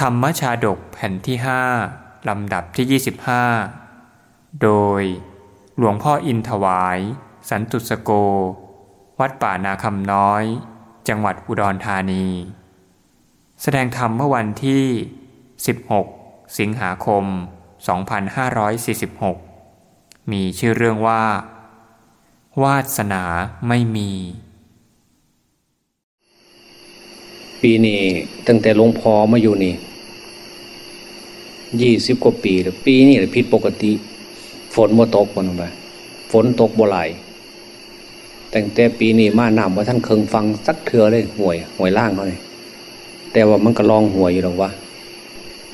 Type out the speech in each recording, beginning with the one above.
ธรรมชาดกแผ่นที่ห้าลำดับที่ 25 โดยหลวงพ่ออินถวาย สันตุสโก วัดป่านาคำน้อย จังหวัดอุดรธานี แสดงธรรมเมื่อวันที่ 16 สิงหาคม 2546 มีชื่อเรื่องว่า วาสนาไม่มี ปีนี้ตั้งแต่หลวงพ่อมาอยู่นี่ยี่สิบกว่าปีแล้วปีนี้ผิดปกติ ฝนมาตกวันไปฝนตกบ่ไหลตั้งแต่ปีนี้มาหนำว่าท่านเคิงฟังสักเถื่อเลยห่วยห่วยล่างเขาเลยแต่ว่ามันก็ลองห่วยอยู่หรอกวะ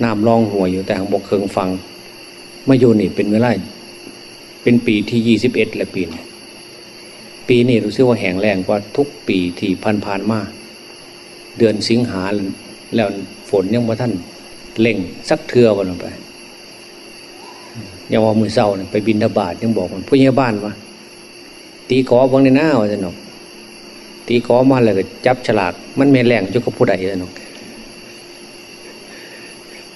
น้ำลองห่วยอยู่แต่ของบกเคิงฟังมาอยู่นี่เป็นเวลาเป็นปีที่ยี่สิบเอ็ดละปีนี้ปีนี้รู้สึกว่าแห้งแรงกว่าทุกปีที่ผ่านๆมา เดือนสิงหาแล้วฝนยังว่าท่านเล่งสักเทือวันลงไปยังว่ามือเศร้าไปบินทบาทยังบอกมันผู้ใหญ่บ้านว่าตีขอบางในหน้าว่าจะนกตีขอมาเลยก็จับฉลาก มันแม่แรงยกกับผู้ใดจะนก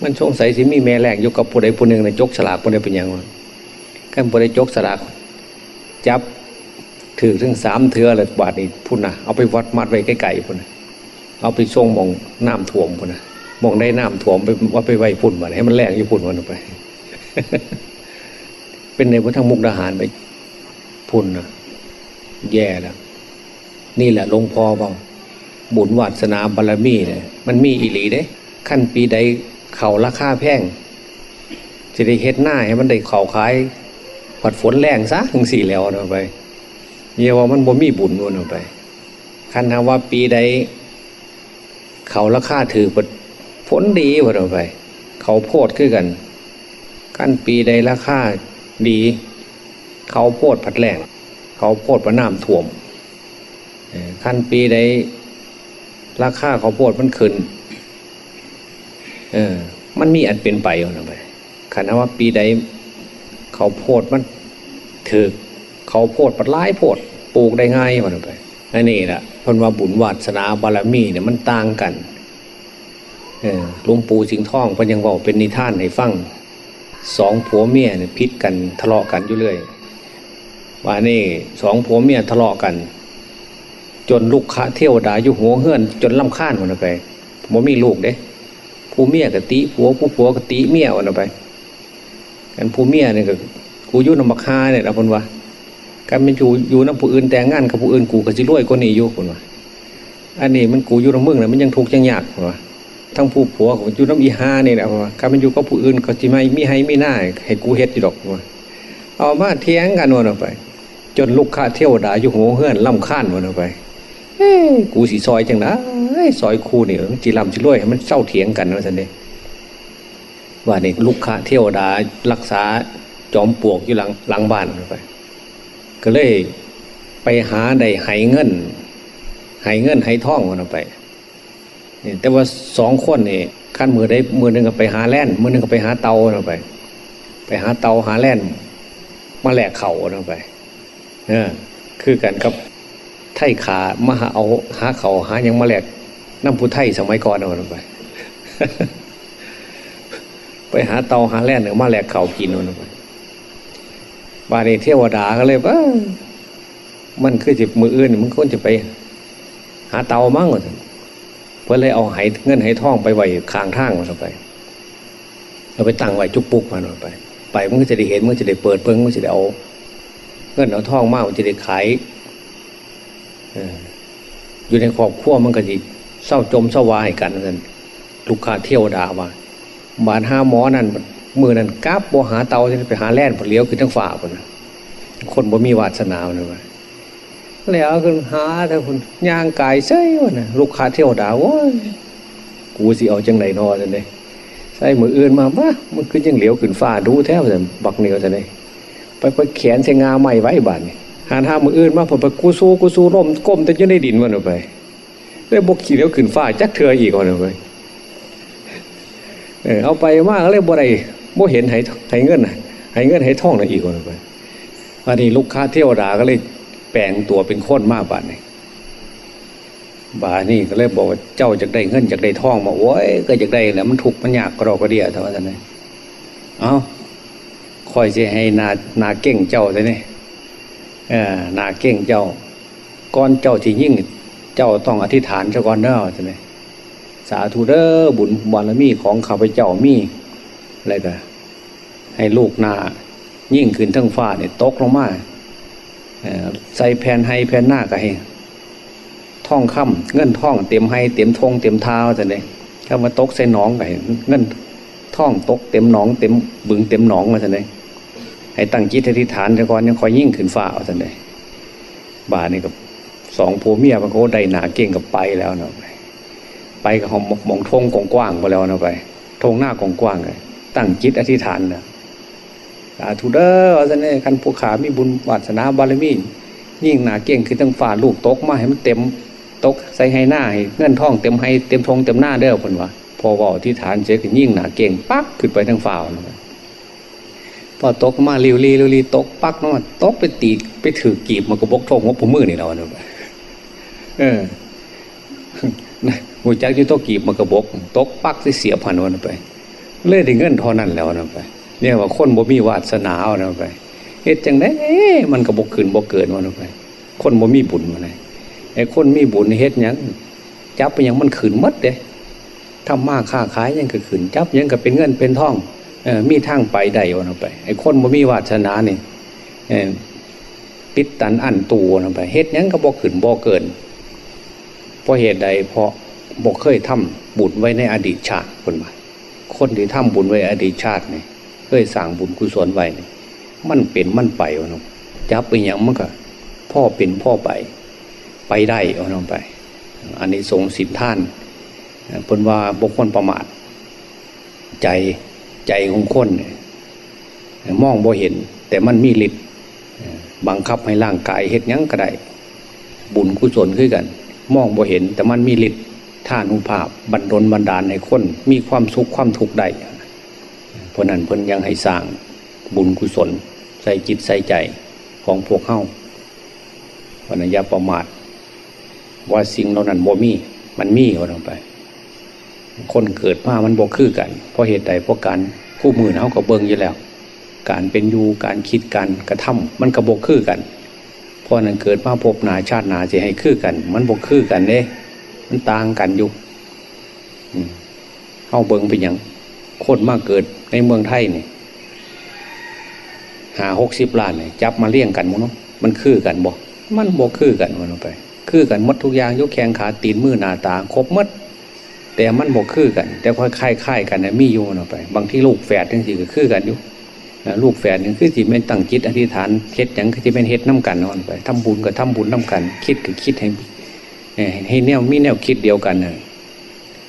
มันสงสัยสิมีแม่แรงยกกับผู้ใดผู้หนึ่งในจกฉลากผู้ใดเป็นยังไงกันผู้ใดจกฉลาก จับถือถึงสามเทือเลยบาทนี่พุ่นนะเอาไปวัดมัดไว้ใกล้ๆพุ่นนะ เอาไปส่งมองน้ำถ่วมพุ่นนะมองได้น้ำถ่วมไปว่าไปไว้พุ่นมาให้มันแรงอยู่พุ่นมันไป เป็นในพระทั้งมุกดาหารไปพุ่นนะแย่แล้วนี่แหละหลวงพ่อบอกบุญวัสนาบารมีเนี่ยมันมีอิหลีเด้ขั้นปีใดเข่าราคาแพงจะได้เฮ็ดหน้าให้มันได้เข่าขายผัดฝนแรงซะถึงสี่แล้วนะไปเยี่ยว่ามันบ่มีบุญวนออกไปคันทำว่าปีใด เขาราคาถือผลดีวนออกไป เขาโพดขึ้นกันขั้นปีใดราคาดี เขาโพดผัดแรงเขาโพดประน้ำถ่วมขั้นปีใดราคาเขาโพดมันขึ้น เออ มันมีอันเป็นไปวนออกไปคันว่าปีใดเขาโพดมันถือเขาโพดปัดร้ายโพดปลูกได้ง่ายวันไป อันนี้แหละพนว่าบุญวัสนาบารมีเนี่ยมันต่างกันหลวงปู่สิงห์ท่องพันยังบอกเป็นนิทานให้ฟังสองผัวเมียเนี่ยพิษกันทะเลาะกันอยู่เรื่อยว่านี่สองผัวเมียทะเลาะกัน จนลูกค้าเที่ยวดาอยู่หัวเฮือน จนลำคาญวันไปผมมีลูกเด้ผู้เมียกติผัวผู้ผัวกติเมียวันไปกันผู้เมียเนี่ยก็กูยุ่นำมาคาเนี่ยนะพนว่า การเป็นอยู่อยู่น้ำผู้อื่นแต่งงานกับผู้อื่นกูก็จะรวยกว่านี้อยู่คนว่าอันนี้มันกูอยู่น้ำมึงนะมันยังทุกข์ยังยากคนว่าทั้งผู้ผัวของอยู่น้ำอีห้านี่แหละว่าการเป็นอยู่กับผู้อื่นก็จะไม่มีให้ไม่น่าให้กูเฮ็ดอยู่ดอกว่าเอามาเทียงกันวนออกไป จนลูกค้าเที่ยวด่าอยู่หัวเฮือนล่ำข้านวนออกไปเอ้กูสีซอยจังนะซอยคูเนี่จีลำจีรวยมันเศร้าเถียงกันว่าสันเดว่านี่ลูกค้าเที่ยวด่ารักษาจอมปลวกอยู่หลังหลังบ้านไป ก็เลยไปหาได้หายเงินหายเงินหายท่องกันไปแต่ว่าสองคนนี่ขั้นมือได้มือหนึ่งก็ไปหาแล่นมือหนึ่งก็ไปหาเตากันไป ไปหาเตาหาแล่นมาแหลกเข่ากันไปเออคือกันกับไถ่ขามาหาเอาหาเขาหายังมาแหลกน้ำผู้ไถ่สมัยก่อนเอาไป ไปหาเตาหาแล่นหนึ่งมาแหลกเข่ากินเอาไป บาลีเทวดาก็เลยว่ามันคือจิบมืออื่นมันควรจะไป หาเตามั่งก่อเพื่อเลยเอาไหเงินไหท่องไปไว้ข้างทางมันไปเราไปตั้งไว้จุกปุกมันไป ไปมันก็จะได้เห็นมันจะได้เปิดเพิงมันจะได้เอาเงินเอาท่องมากมันจะได้ขายอยู่ในครอบครัวมันก็จะเศร้าจมเศร้าวายกันนั่นลูกค้าเที่ยวด่าว่าบาทห้าหมอนั่น มือนั้นกราบบ่หาเตาจะไปหาแล่นผลเลี้ยวคือทั้งฝ่าคนคนบ่มีวาสนาเลยว่าแล้วคือหาแต่คนย่างกายใช่วะนะลูกค้าเที่ยวด่าว่ากูสิเอาจังไหนนอจะเนี่ยใส่มืออื่นมาบ้ามันคือยังเหลียวขึ้นฟ้าดูแท้เลยบักเหนียวจะเนี่ยไปไปแขนใช้งาไม่ไว้บานนี่หาท่ามืออื่นมาผมไปกูสู้กูสู้ร่มก้มแต่ยังได้ดินมันออกไปได้บกขี่เลี้ยวขึ้นฟ้าจักเถื่ออีกคนออกไปเออเอาไปมากเลยบ่ได้ บ่เห็นให้ให้เงินให้เงินให้ท่องนะอีกคนไปอันนี้ลูกค้าเที่ยวดาก็เลยแปลงตัวเป็นคนมากบาดนี่บานี่ก็เลยบอกว่าเจ้าจะได้เงินจากได้ท่องมาโอ้ยก็จะได้แหละมันถูกมันยากกรอกระเดียเท่านั้นเลยเอาคอยจะให้นานาเก่งเจ้าเลยนี่เออนาเก่งเจ้าก้อนเจ้าที่ยิ่งเจ้าต้องอธิษฐานเจ้าก่อนเด้อใช่ไหมสาธุเด้อบุญบารมีของข้าพเจ้ามี อะไรกันให้ลูกนายิ่งขึ้นทั้งฟ้าเนี่ยตกลงมาใส่แผ่นให้แผ่นหน้าก็ให้ท่องค่ำเงินท่องเต็มให้เต็มทงเต็มเท้าแต่เนี่ยถ้ามาตกใส่หนองไปเงินท่องตกเต็มหนองเต็มบึงเต็มหนองมาแต่เนี่ยให้ตั้งจิตอธิษฐานแต่ก่อนยังคอยยิ่งขึ้นฟ้าเอาแต่เนี่ยบาทนี่กับสองผัวเมียมันก็ได้หนาเก่งกับไปแล้วเนาะไปกับหอมมองทงกว้างๆไปแล้วเนาะไปทงหน้ากว้างๆเลย ตั้งจิตอธิษฐานนะสาธุเด้อว่าจะเนี่ยคันผู้ขามีบุญวาสนาบารมียิ่งหนาเก่งคือตั้งฝ่าลูกตกมาให้มันเต็มตกใส่ให้หน้าให้เงื่อนท่องเต็มให้เต็มทงเต็มหน้าเด้อคนวะพอว่าที่ฐานเจ๊คือยิ่งหนาเก่งปักขึ้นไปทั้งฝ่าพอตกมาเรียวรีเรียวรีตกปักมาตกไปตีไปถือกีบมันก็บกทงว่าผมมือนี่เราเนี่ยเออหูจักที่โตกีบมันก็บก ตกปักเสียผ่านวันไป เลื่อยได้เงินทอนั่นแล้วนะไปเนี่ยว่าคนบ่มีวาสนาเอานะไปเฮ็ดจังไดมันก็บกขึ้นบกเกินวันไป คนบ่มีบุญมาไงไอ้คนมีบุญเฮ็ดยังจับไปยังมันขืนมัดเด้ทำมาค้าขายยังก็ขืนจับยังก็เป็นเงินเป็นทองเออมีทางไปได้วันไปไอ้คนบ่มีวาสนาเนี่ยปิดตันอันตูวนไปเฮ็ดยังก็บกขืนบกเกินเพราะเหตุใดเพราะบกเคยทำบุญไว้ในอดีตชาติคนมา คนที่ทำบุญไว้อดีตชาติเนี่ยเคยสั่งบุญกุศลไว้เนี่ยมันเป็นมันไปวะน้องจับไปอย่างมันก็พ่อเป็นพ่อไป ไปได้เอาน้องไป อันนี้ทรงสินท่านเพิ่นว่าบุคคลประมาท ใจใจของคนเนี่ยมองบ่เห็น แต่มันมีฤทธิ์บังคับให้ร่างกายเฮ็ดยังก็ได้บุญกุศลขึ้นกัน มองบ่เห็น แต่มันมีฤทธิ์ ท่านุภาพบันดลบันดาลในคนมีความสุขความทุกข์ได้เพราะนั้นเพิ่นยังให้สร้างบุญกุศล ใส่จิตใส่ใจของพวกเข้าวันยาประมาท ว่าสิ่งเหล่านั้นบ่มีมันมีเอาลงไป คนเกิดมามันบ่คือกัน เพราะเหตุใดเพราะการคู่มือเขาก็เบิ่งอยู่แล้ว การเป็นอยู่การคิดการกระทำมันกระบกคือกันเพราะนั้นเกิดมาพบนาชาตินาจะให้คือกัน มันบกคือกันเน่ มันต่างกันอยู่เข้าเบิงไปอย่างคนมากเกิดในเมืองไทยเนี่ยหาหกสิบล้านเนี่ยจับมาเลี้ยงกันมั้งมันคือกันบ่มันบ่คือกันมันไป คือกันมดทุกอย่างยกแขงขาตีนมือหนาตาครบมด แต่มันบ่คือกัน แต่ค่อยคล้ายๆกันนะมีอยู่มันไป บางที่ลูกแฝดทั้งสี่ก็คือกันอยู่ลูกแฝดนึงคือที่เป็นตั้งจิตอธิษฐานเฮ็ดอย่างคือที่เป็นเฮ็ดน้ากันนอนไปทำบุญกับทำบุญน้ากัน คิดกับคิดให้ ให้แนวมีแนวคิดเดียวกันเนย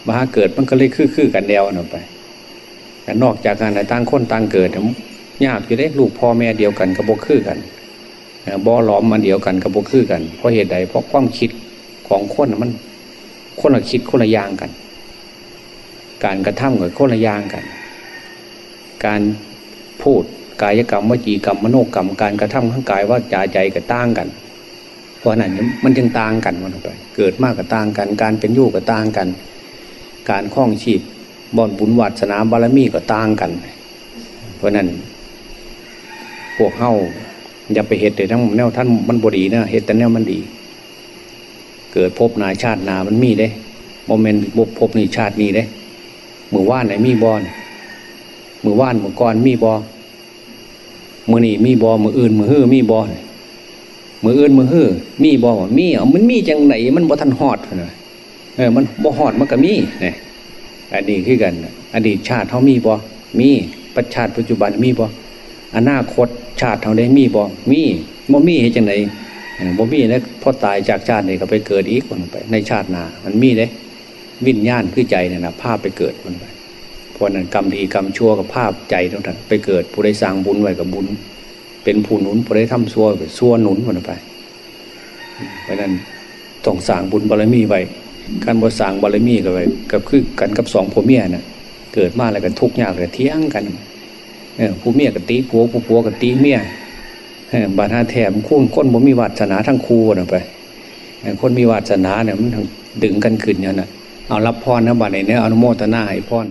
มหาเกิดมันก็เลยคือคือกันเดียวนไปแต่นอกจากการต่างคนต่างเกิดยากอยู่ได้ลูกพ่อแม่เดียวกันกับบกคือกันบ่อล้อมมันเดียวกันกับบกคือกันเพราะเหตุใดเพราะความคิดของคนมัน คนละคิดคนละอย่างกัน การกระทำกับคนละอย่างกัน การพูดกายกรรมวจีกรรมมโนกรรม การกระทำข้างกายว่าจาใจกับต่างกัน ราะนั้นมันจึงต่างกันมันไป เกิดมากกับต่างกัน การเป็นอยู่กับต่างกัน การคล้องชีพบอนบุญวัดสนามบารมีก็ต่างกัน เพราะนั้นพวกเฮาอย่าไปเหตุแต่ทั้งแนวท่านมันบดีนะเหตุแต่แนวมันดี เกิดพบนาชาตินามันมีได้โมเมนต์บพบนี่ชาตินี้ได้มือว่านไหนมีบอลมือว่านมือก้อนมีบอมือนี่มีบอมืออื่นมือฮื้อมีบอ มืออื่นมือฮื้อมีบอมีอะมันมีจังไหนมันบ่ทันหอดเลยเออมันบ่หอดมันก็มีเนี่ยอันนี้คือกัน อดีตชาติเขามีบอมีปัจชาตปัจจุบันมีบออนาคตชาติเขาได้มีบอมีบ่มีให้จังไหนบ่มีแล้วพอตายจากชาตินี้ก็ไปเกิดอีกคนไป ในชาติหน้ามันมีเด้วิญญาณคือใจเนี่ยนะภาพไปเกิดคนไปเพราะนั้นกรรมดีกรรมชั่วกับภาพใจทั้งนั้นไปเกิดผู้ได้สร้างบุญไว้กับบุญ เป็นผู้หนุนผู้ได้ทำชั่วไปชั่วหนุนคนไปเพราะนั้นต้องสร้างบุญบารมีไว้การบ่สร้างบารมีกับไปกับคือกันกับสองผัวเมียน่ะ เกิดมาแล้วกันทุกข์ยากเลยเที่ยงกันเออผู้เมียกับตีผัวผู้ผัวกับตีเมียบาดาแถมคุ้นคนบ่มีวาสนาทั้งคู่นะไปคนมีวาสนาเนี่ยมันดึงกันขึ้นอย่างนั้นเอารับพรนะบัดนี้เนี่ยอนุโมทนาให้พร